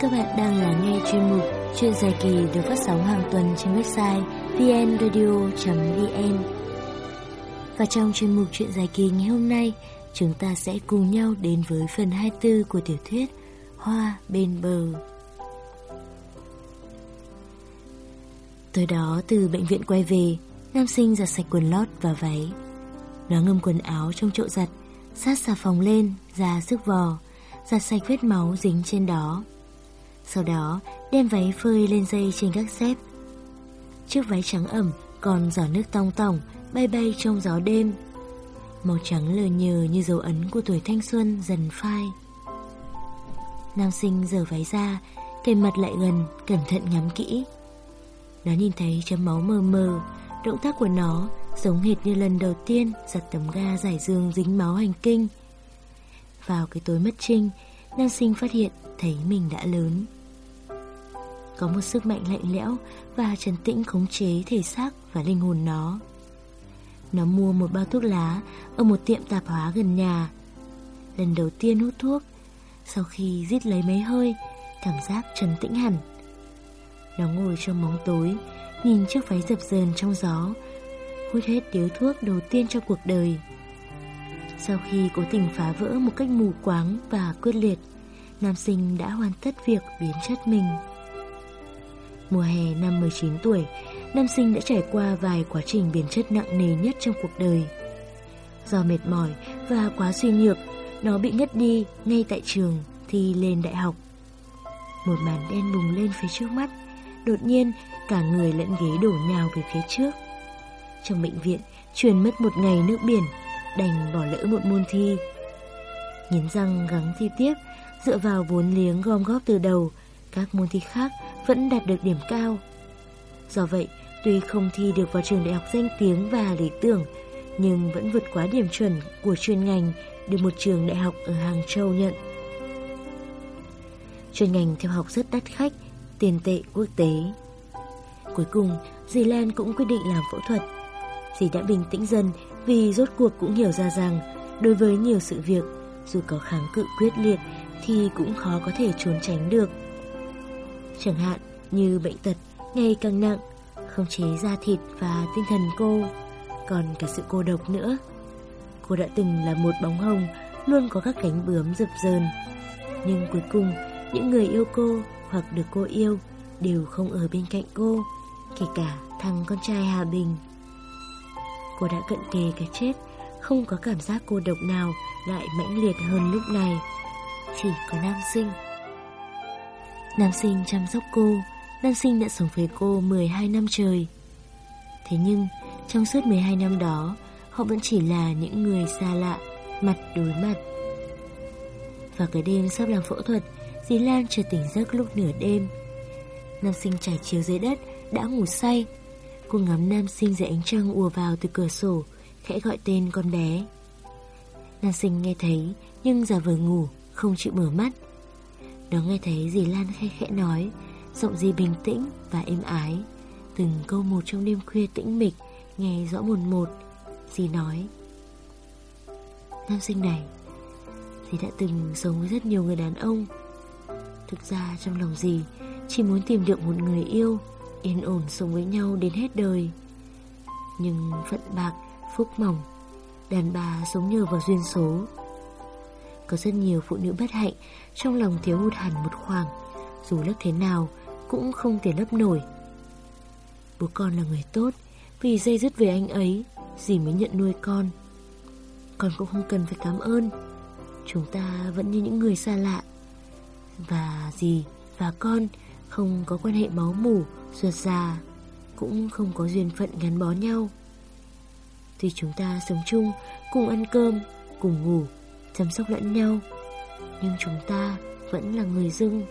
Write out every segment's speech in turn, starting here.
Các bạn đang lắng nghe chuyên mục Chuyện dài kỳ được phát sóng hàng tuần trên website vnradio.vn Và trong chuyên mục Chuyện dài kỳ ngày hôm nay, chúng ta sẽ cùng nhau đến với phần 24 của tiểu thuyết Hoa bên bờ. Tới đó từ bệnh viện quay về, nam sinh giặt sạch quần lót và váy. Nó ngâm quần áo trong chậu giặt, sát xà phòng lên, ra sức vò, giặt sạch vết máu dính trên đó. Sau đó đem váy phơi lên dây trên các xếp. Chiếc váy trắng ẩm còn giỏ nước tong tỏng bay bay trong gió đêm. Màu trắng lờ nhờ như dấu ấn của tuổi thanh xuân dần phai. Nam sinh giở váy ra, kề mặt lại gần, cẩn thận ngắm kỹ. Nó nhìn thấy chấm máu mờ mờ, động tác của nó giống hệt như lần đầu tiên giặt tấm ga giải dương dính máu hành kinh. Vào cái tối mất trinh, nam sinh phát hiện thấy mình đã lớn. Có một sức mạnh lạnh lẽo và trấn tĩnh khống chế thể xác và linh hồn nó. Nó mua một bao thuốc lá ở một tiệm tạp hóa gần nhà. Lần đầu tiên hút thuốc, sau khi rít lấy mấy hơi, cảm giác trấn tĩnh hẳn. Nó ngồi trong bóng tối, nhìn chiếc váy dập dờn trong gió, hút hết điếu thuốc đầu tiên trong cuộc đời. Sau khi cố tình phá vỡ một cách mù quáng và quyết liệt, nam sinh đã hoàn tất việc biến chất mình. Mùa hè năm 19 tuổi, nam sinh đã trải qua vài quá trình biến chất nặng nề nhất trong cuộc đời. Do mệt mỏi và quá suy nhược, nó bị ngất đi ngay tại trường thi lên đại học. Một màn đen bùng lên phía trước mắt, đột nhiên cả người lẫn ghế đổ nhào về phía trước. Trong bệnh viện, truyền mất một ngày nước biển, đành bỏ lỡ một môn thi. Nghiến răng gắng thi tiếp, dựa vào vốn liếng gom góp từ đầu, các môn thi khác vẫn đạt được điểm cao. Do vậy, tuy không thi được vào trường đại học danh tiếng và lý tưởng, nhưng vẫn vượt quá điểm chuẩn của chuyên ngành được một trường đại học ở Hàng Châu nhận. Chuyên ngành theo học rất đắt khách, tiền tệ quốc tế. Cuối cùng, dì Lan cũng quyết định làm phẫu thuật. Dì đã bình tĩnh dần vì rốt cuộc cũng hiểu ra rằng đối với nhiều sự việc, dù có kháng cự quyết liệt thì cũng khó có thể trốn tránh được. Chẳng hạn như bệnh tật ngày càng nặng, không chế da thịt và tinh thần cô, còn cả sự cô độc nữa. Cô đã từng là một bóng hồng, luôn có các cánh bướm rực rờn. Nhưng cuối cùng, những người yêu cô hoặc được cô yêu đều không ở bên cạnh cô, kể cả thằng con trai Hà Bình. Cô đã cận kề cái chết, không có cảm giác cô độc nào lại mãnh liệt hơn lúc này. Chỉ có nam sinh. Nam sinh chăm sóc cô, nam sinh đã sống với cô 12 năm trời. Thế nhưng, trong suốt 12 năm đó, họ vẫn chỉ là những người xa lạ, mặt đối mặt. Và cái đêm sắp làm phẫu thuật, dì Lan chợt tỉnh giấc lúc nửa đêm. Nam sinh trải chiếu dưới đất, đã ngủ say. Cô ngắm nam sinh dưới ánh trăng ùa vào từ cửa sổ, khẽ gọi tên con bé. Nam sinh nghe thấy, nhưng giả vờ ngủ, không chịu mở mắt. Nó nghe thấy dì Lan khẽ khẽ nói, giọng dì bình tĩnh và êm ái. Từng câu một trong đêm khuya tĩnh mịch, nghe rõ một một. Dì nói, Nam sinh này, dì đã từng sống với rất nhiều người đàn ông. Thực ra trong lòng dì, chỉ muốn tìm được một người yêu, yên ổn sống với nhau đến hết đời. Nhưng phận bạc, phúc mỏng, đàn bà sống nhờ vào duyên số. Có rất nhiều phụ nữ bất hạnh trong lòng thiếu hụt hẳn một khoảng, dù lớp thế nào cũng không thể lấp nổi. Bố con là người tốt, vì dây dứt về anh ấy, dì mới nhận nuôi con. Con cũng không cần phải cảm ơn, chúng ta vẫn như những người xa lạ. Và dì và con không có quan hệ máu mủ, ruột già, cũng không có duyên phận gắn bó nhau. Tuy chúng ta sống chung, cùng ăn cơm, cùng ngủ, chăm sóc lẫn nhau, nhưng chúng ta vẫn là người dưng.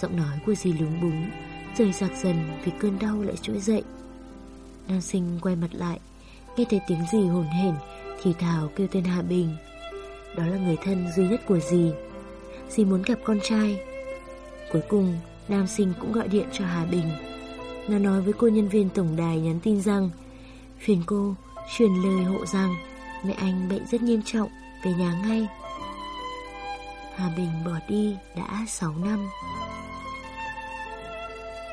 Giọng nói của dì lúng búng, rời rạc dần vì cơn đau lại trỗi dậy. Nam sinh quay mặt lại, nghe thấy tiếng dì hồn hển thì thào kêu tên Hà Bình. Đó là người thân duy nhất của dì. Dì muốn gặp con trai. Cuối cùng, nam sinh cũng gọi điện cho Hà Bình. Nó nói với cô nhân viên tổng đài nhắn tin rằng phiền cô truyền lời hộ rằng mẹ anh bệnh rất nghiêm trọng, về nhà ngay. Hà Bình bỏ đi đã 6 năm.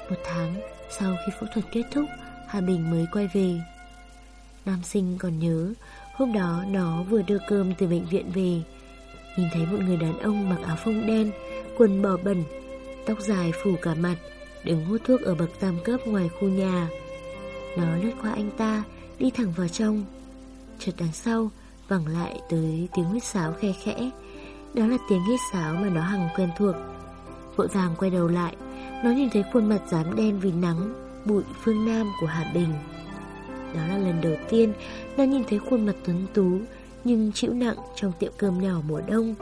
Một tháng sau khi phẫu thuật kết thúc, Hà Bình mới quay về. Nam sinh còn nhớ, hôm đó nó vừa đưa cơm từ bệnh viện về. Nhìn thấy một người đàn ông mặc áo phông đen, quần bò bẩn, tóc dài phủ cả mặt, đứng hút thuốc ở bậc tam cấp ngoài khu nhà. Nó lướt qua anh ta, đi thẳng vào trong. Chợt đằng sau, vẳng lại tới tiếng huyết sáo khe khẽ. Đó là tiếng hít sáo mà nó hằng quen thuộc. Vội vàng quay đầu lại, nó nhìn thấy khuôn mặt dám đen vì nắng, bụi phương Nam của Hà Bình. Đó là lần đầu tiên nó nhìn thấy khuôn mặt tuấn tú nhưng chịu nặng trong tiệm cơm nhỏ mùa đông.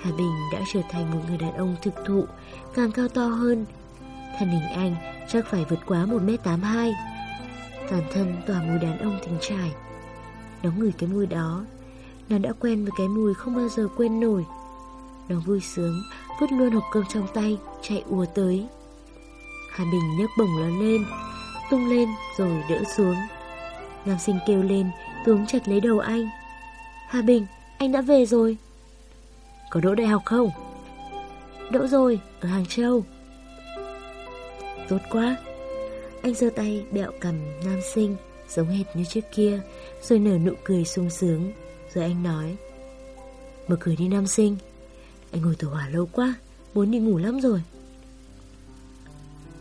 Hà Bình đã trở thành một người đàn ông thực thụ, càng cao to hơn. Thân hình anh chắc phải vượt quá 1m82. Toàn thân tỏa mùi đàn ông tình trải. Nó ngửi cái mùi đó, nó đã quen với cái mùi không bao giờ quên nổi. Nó vui sướng, vứt luôn hộp cơm trong tay, chạy ùa tới. Hà Bình nhấc bổng nó lên, tung lên rồi đỡ xuống. Nam sinh kêu lên, tướng chặt lấy đầu anh. Hà Bình, anh đã về rồi. Có đỗ đại học không? Đỗ rồi, ở Hàng Châu. Tốt quá. Anh giơ tay bẹo cầm nam sinh, giống hệt như trước kia, rồi nở nụ cười sung sướng. Rồi anh nói, mở cửa đi nam sinh. Anh ngồi tàu hỏa lâu quá, muốn đi ngủ lắm rồi.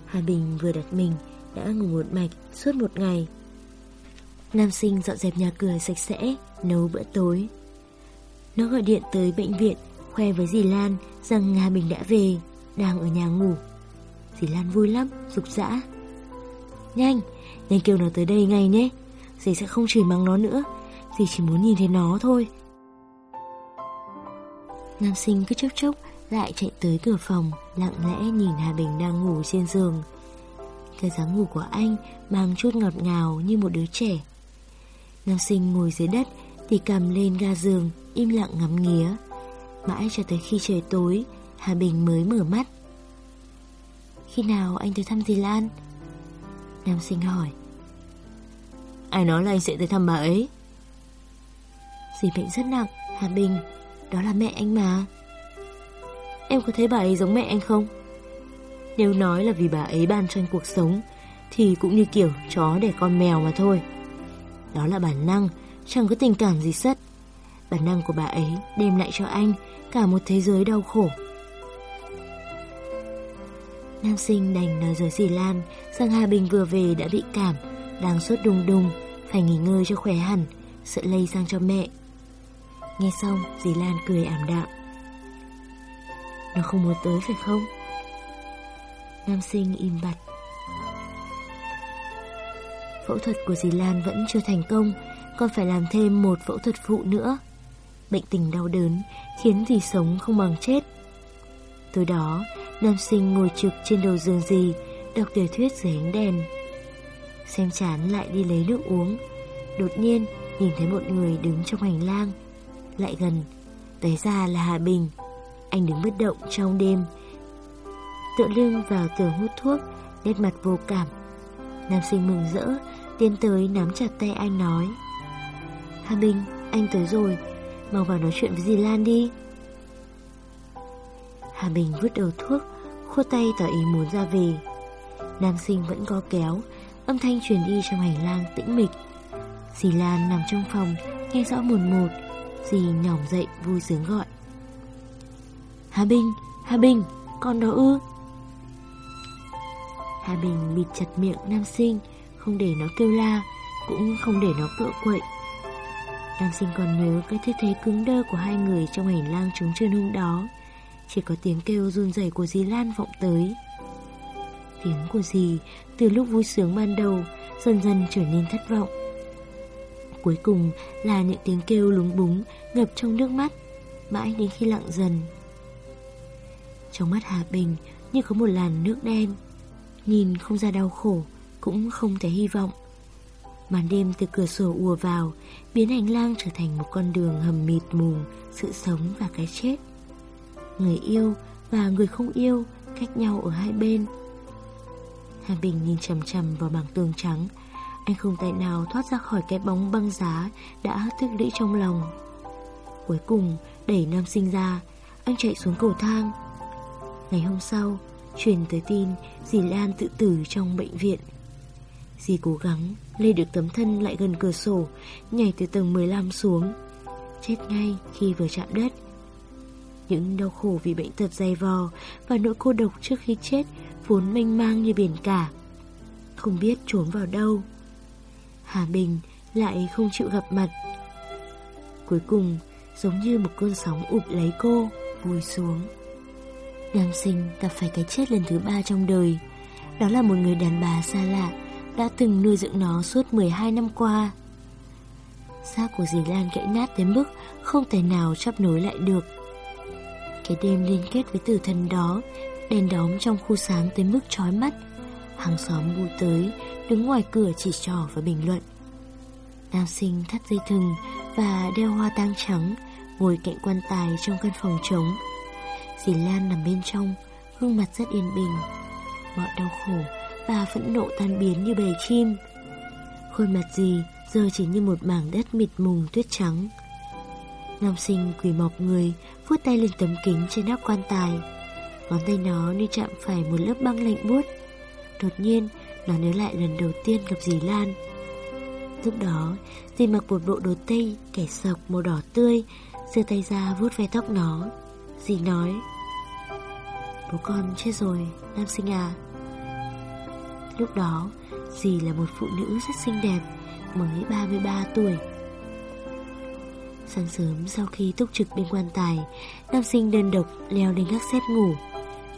Hà Bình vừa đặt mình đã ngủ một mạch suốt một ngày. Nam sinh dọn dẹp nhà cửa sạch sẽ, nấu bữa tối. Nó gọi điện tới bệnh viện, khoe với dì Lan rằng Hà Bình đã về, đang ở nhà ngủ. Dì Lan vui lắm, rục rã. Nhanh, nhanh kêu nó tới đây ngay nhé. Dì sẽ không chửi mắng nó nữa, dì chỉ muốn nhìn thấy nó thôi. Nam sinh cứ chốc chốc lại chạy tới cửa phòng, lặng lẽ nhìn Hà Bình đang ngủ trên giường. Cái dáng ngủ của anh mang chút ngọt ngào như một đứa trẻ. Nam sinh ngồi dưới đất thì cầm lên ga giường, im lặng ngắm nghía. Mãi cho tới khi trời tối, Hà Bình mới mở mắt. Khi nào anh tới thăm dì Lan? Nam sinh hỏi. Ai nói là anh sẽ tới thăm bà ấy? Dì bệnh rất nặng, Hà Bình, đó là mẹ anh mà. Em có thấy bà ấy giống mẹ anh không? Nếu nói là vì bà ấy ban cho anh cuộc sống Thì cũng như kiểu chó để con mèo mà thôi Đó là bản năng Chẳng có tình cảm gì sất Bản năng của bà ấy đem lại cho anh Cả một thế giới đau khổ Nam sinh đành nói với dì Lan, Rằng Hà Bình vừa về đã bị cảm, Đang sốt đùng đùng, Phải nghỉ ngơi cho khỏe hẳn, Sợ lây sang cho mẹ. Nghe xong, dì Lan cười ảm đạm. Nó không muốn tới phải không? Nam sinh im bặt. Phẫu thuật của dì Lan vẫn chưa thành công Còn phải làm thêm một phẫu thuật phụ nữa. Bệnh tình đau đớn Khiến dì sống không bằng chết. Tối đó Nam sinh ngồi trực trên đầu giường gì Đọc tiểu thuyết dưới ánh đèn Xem chán lại đi lấy nước uống Đột nhiên nhìn thấy một người đứng trong hành lang Lại gần Tới ra là Hà Bình Anh đứng bất động trong đêm tựa lưng vào tường hút thuốc, nét mặt vô cảm. Nam sinh mừng rỡ, tiến tới nắm chặt tay anh nói. Hà Bình, anh tới rồi, mau vào nói chuyện với dì Lan đi. Hà Bình vứt đầu thuốc, khua tay tỏ ý muốn ra về. Nam sinh vẫn có kéo, âm thanh truyền đi trong hành lang tĩnh mịch. Dì Lan nằm trong phòng, nghe rõ một một, dì nhỏm dậy vui sướng gọi. Hà Bình, Hà Bình, con đó ư? Hà Bình bịt chặt miệng nam sinh Không để nó kêu la Cũng không để nó cựa quậy Nam sinh còn nhớ cái thế thế cứng đơ của hai người trong hành lang trống trơn hôm đó chỉ có tiếng kêu run rẩy của dì Lan vọng tới. Tiếng của dì từ lúc vui sướng ban đầu dần dần trở nên thất vọng. Cuối cùng là những tiếng kêu lúng búng ngập trong nước mắt, Mãi đến khi lặng dần. Trong mắt Hà Bình như có một làn nước đen, Nhìn không ra đau khổ, Cũng không thể hy vọng. Màn đêm từ cửa sổ ùa vào, Biến hành lang trở thành một con đường hầm mịt mù, Sự sống và cái chết. Người yêu và người không yêu Cách nhau ở hai bên Hà Bình nhìn chầm chầm vào bảng tường trắng Anh không tài nào thoát ra khỏi cái bóng băng giá Đã thức lũy trong lòng Cuối cùng đẩy nam sinh ra anh chạy xuống cầu thang. Ngày hôm sau, truyền tới tin dì Lan tự tử trong bệnh viện. Dì cố gắng lê được tấm thân lại gần cửa sổ, nhảy từ tầng 15 xuống. Chết ngay khi vừa chạm đất. Những đau khổ vì bệnh tật dày vò và nỗi cô độc trước khi chết vốn mênh mang như biển cả. Không biết trốn vào đâu. Hà Bình lại không chịu gặp mặt. Cuối cùng, giống như một cơn sóng ụp lấy cô, vùi xuống. Nam sinh gặp phải cái chết lần thứ ba trong đời. Đó là một người đàn bà xa lạ, đã từng nuôi dưỡng nó suốt 12 năm qua. Xác của dì Lan gãy nát đến mức không thể nào chấp nối lại được. Cái đêm liên kết với tử thần đó, đèn đóm trong khu sáng tới mức chói mắt. Hàng xóm bu tới, đứng ngoài cửa chỉ trò và bình luận. Nam sinh thắt dây thừng và đeo hoa tang trắng, ngồi cạnh quan tài trong căn phòng trống. Dì Lan nằm bên trong, gương mặt rất yên bình. Mọi đau khổ và phẫn nộ tan biến như bầy chim. Khuôn mặt dì giờ chỉ như một mảng đất mịt mùng tuyết trắng. Nam sinh quỳ mọc người, vuốt tay lên tấm kính trên nắp quan tài. Ngón tay nó như chạm phải một lớp băng lạnh buốt. Đột nhiên, nó nhớ lại lần đầu tiên gặp dì Lan. Lúc đó, dì mặc một bộ đồ tây, kẻ sọc màu đỏ tươi, giơ tay ra vuốt ve tóc nó. Dì nói, Bố con chết rồi, Nam sinh à. Lúc đó, dì là một phụ nữ rất xinh đẹp, mới 33 tuổi. Sáng sớm sau khi túc trực bên quan tài, nam sinh đơn độc leo lên gác xếp ngủ.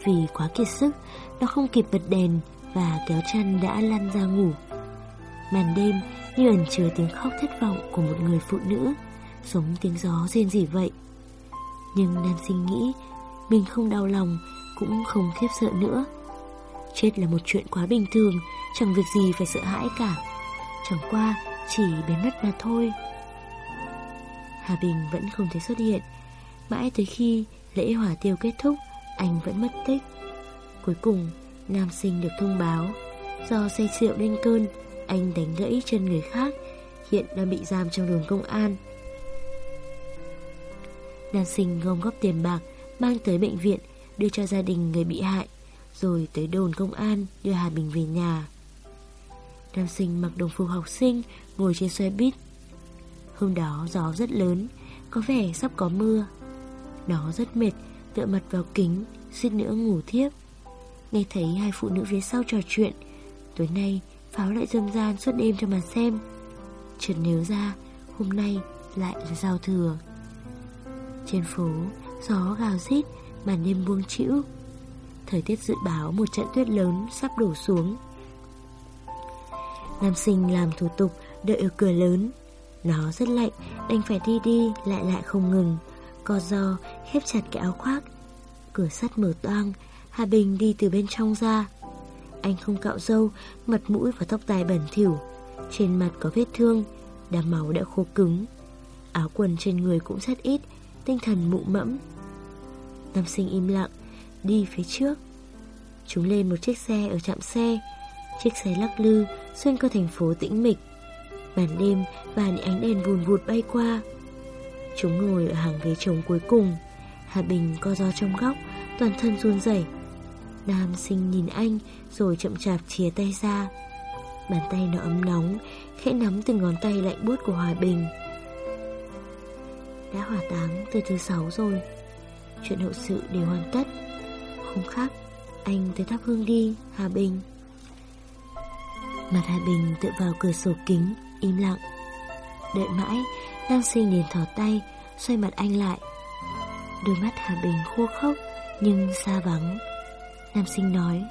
Vì quá kiệt sức, nó không kịp bật đèn và kéo chăn đã lăn ra ngủ. Màn đêm như ẩn chứa tiếng khóc thất vọng của một người phụ nữ, giống tiếng gió rên rỉ vậy. Nhưng nam sinh nghĩ mình không đau lòng, cũng không khiếp sợ nữa. Chết là một chuyện quá bình thường, chẳng việc gì phải sợ hãi cả. Chẳng qua chỉ biến mất mà thôi. Hà Bình vẫn không thể xuất hiện. Mãi tới khi lễ hỏa tiêu kết thúc, anh vẫn mất tích. Cuối cùng, nam sinh được thông báo do say rượu lên cơn, anh đánh gãy chân người khác, hiện đang bị giam trong đồn công an. Nam sinh gom góp tiền bạc, mang tới bệnh viện, đưa cho gia đình người bị hại, rồi tới đồn công an đưa Hà Bình về nhà. Nam sinh mặc đồng phục học sinh, ngồi trên xe buýt. Hôm đó gió rất lớn, có vẻ sắp có mưa. Nó rất mệt, tựa mặt vào kính, suýt nữa ngủ thiếp. Nghe thấy hai phụ nữ phía sau trò chuyện, tối nay pháo lại dâm gian suốt đêm cho mà xem. Chợt nếu ra, hôm nay lại là giao thừa. Trên phố, gió gào rít, màn đêm buông chịu. Thời tiết dự báo một trận tuyết lớn sắp đổ xuống. Nam sinh làm thủ tục đợi ở cửa lớn nó rất lạnh, Đành phải đi đi, lại lại không ngừng. Co do khép chặt cái áo khoác. Cửa sắt mở toang, Hà Bình đi từ bên trong ra. Anh không cạo râu, Mặt mũi và tóc tai bẩn thỉu. Trên mặt có vết thương Đàm máu đã khô cứng. Áo quần trên người cũng rất ít, Tinh thần mụ mẫm. Nam sinh im lặng, Đi phía trước. Chúng lên một chiếc xe ở trạm xe. Chiếc xe lắc lư, xuyên qua thành phố tĩnh mịch. Màn đêm và những ánh đèn vùn vụt bay qua. Chúng ngồi ở hàng ghế trống cuối cùng. Hà Bình co do trong góc, toàn thân run rẩy. Nam sinh nhìn anh rồi chậm chạp chia tay ra. Bàn tay nó ấm nóng, khẽ nắm từng ngón tay lạnh buốt của Hòa Bình. Đã hỏa táng từ thứ sáu rồi. Chuyện hậu sự đều hoàn tất. Không khác, anh tới thắp hương đi, Hà Bình. Mặt Hà Bình tựa vào cửa sổ kính Im lặng. Đợi mãi, Nam sinh liền thỏ tay, Xoay mặt anh lại. Đôi mắt Hà Bình khô khốc, Nhưng xa vắng. Nam sinh nói,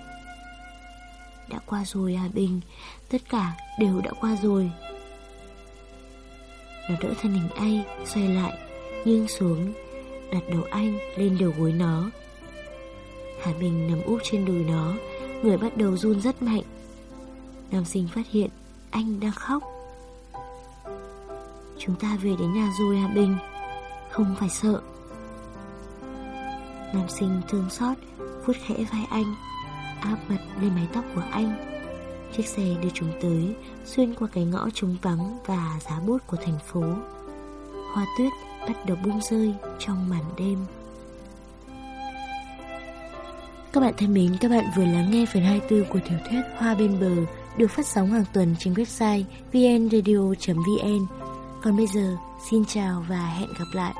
Đã qua rồi, Hà Bình, Tất cả đều đã qua rồi. Nó đỡ thân hình anh, Xoay lại, Nghiêng xuống, Đặt đầu anh lên đầu gối nó. Hà Bình nằm úp trên đùi nó, Người bắt đầu run rất mạnh. Nam sinh phát hiện anh đang khóc. Chúng ta về đến nhà rồi à Bình? Không phải sợ. Nam sinh thương xót vuốt khẽ vai anh Áp mặt lên mái tóc của anh. Chiếc xe đưa chúng tới Xuyên qua cái ngõ trống vắng Và giá bút của thành phố. Hoa tuyết bắt đầu bung rơi Trong màn đêm. Các bạn thân mến, các bạn vừa lắng nghe phần 24 của tiểu thuyết Hoa bên bờ được phát sóng hàng tuần trên website vnradio.vn. Còn bây giờ, xin chào và hẹn gặp lại.